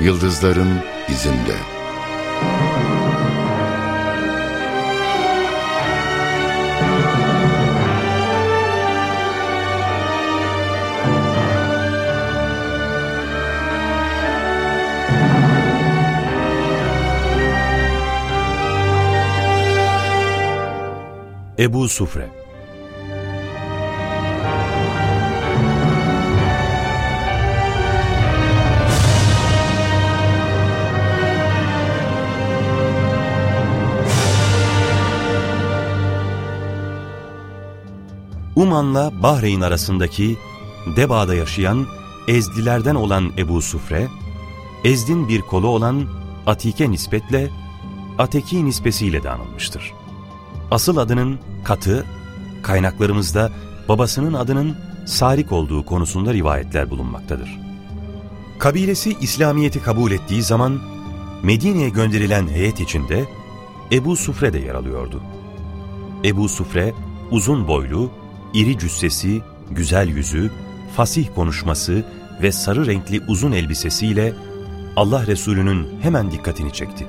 Yıldızların izinde. Ebu Sufre Uman'la Bahreyn arasındaki Deba'da yaşayan Ezdilerden olan Ebu Sufre, Ezd'in bir kolu olan Atike nispetle Ateki nispesiyle de anılmıştır. Asıl adının Katı, kaynaklarımızda babasının adının Sarik olduğu konusunda rivayetler bulunmaktadır. Kabilesi İslamiyet'i kabul ettiği zaman Medine'ye gönderilen heyet içinde Ebu Sufre de yer alıyordu. Ebu Sufre uzun boylu, iri cüssesi, güzel yüzü, fasih konuşması ve sarı renkli uzun elbisesiyle Allah Resulü'nün hemen dikkatini çekti.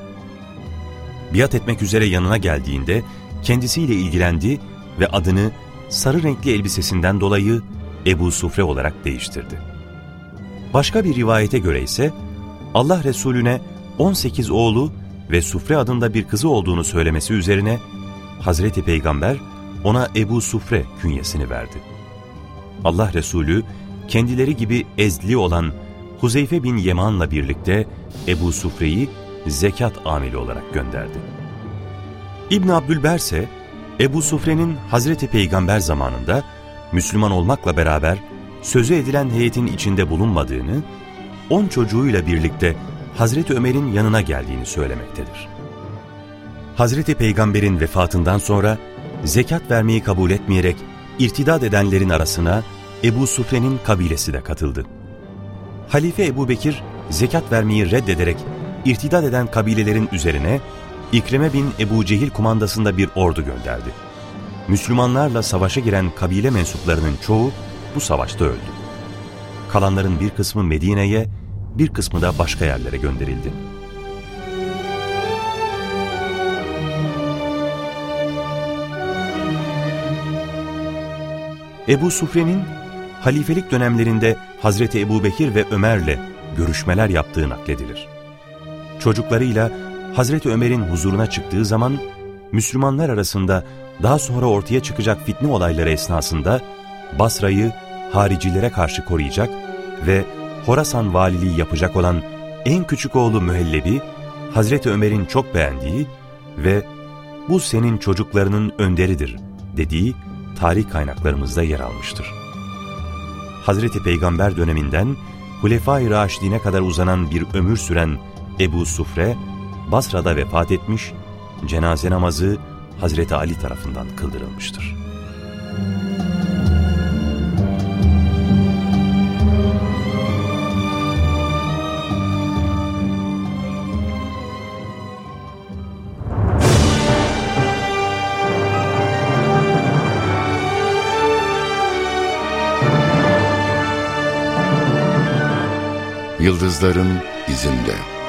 Biat etmek üzere yanına geldiğinde kendisiyle ilgilendi ve adını sarı renkli elbisesinden dolayı Ebu Sufre olarak değiştirdi. Başka bir rivayete göre ise Allah Resulüne 18 oğlu ve Sufre adında bir kızı olduğunu söylemesi üzerine Hazreti Peygamber ona Ebu Sufre künyesini verdi. Allah Resulü kendileri gibi ezli olan Huzeyfe bin Yeman'la birlikte Ebu Sufre'yi zekat ameli olarak gönderdi. İbn Abdülber ise Ebu Sufre'nin Hazreti Peygamber zamanında Müslüman olmakla beraber sözü edilen heyetin içinde bulunmadığını, on çocuğuyla birlikte Hazreti Ömer'in yanına geldiğini söylemektedir. Hazreti Peygamber'in vefatından sonra zekat vermeyi kabul etmeyerek irtidat edenlerin arasına Ebu Sufre'nin kabilesi de katıldı. Halife Ebu Bekir zekat vermeyi reddederek irtidat eden kabilelerin üzerine İkreme bin Ebu Cehil kumandasında bir ordu gönderdi. Müslümanlarla savaşa giren kabile mensuplarının çoğu bu savaşta öldü. Kalanların bir kısmı Medine'ye, bir kısmı da başka yerlere gönderildi. Ebu Sufre'nin halifelik dönemlerinde Hazreti Ebu Bekir ve Ömer'le görüşmeler yaptığı nakledilir. Çocuklarıyla Hazreti Ömer'in huzuruna çıktığı zaman Müslümanlar arasında daha sonra ortaya çıkacak fitne olayları esnasında Basra'yı haricilere karşı koruyacak ve Horasan valiliği yapacak olan en küçük oğlu Mühellebi, Hazreti Ömer'in çok beğendiği ve bu senin çocuklarının önderidir dediği tarih kaynaklarımızda yer almıştır. Hazreti Peygamber döneminden Hulefai Raşidine kadar uzanan bir ömür süren Ebu Sufre, Basra'da vefat etmiş, cenaze namazı Hazreti Ali tarafından kıldırılmıştır. Yıldızların izinde.